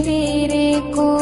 तेरे को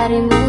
hari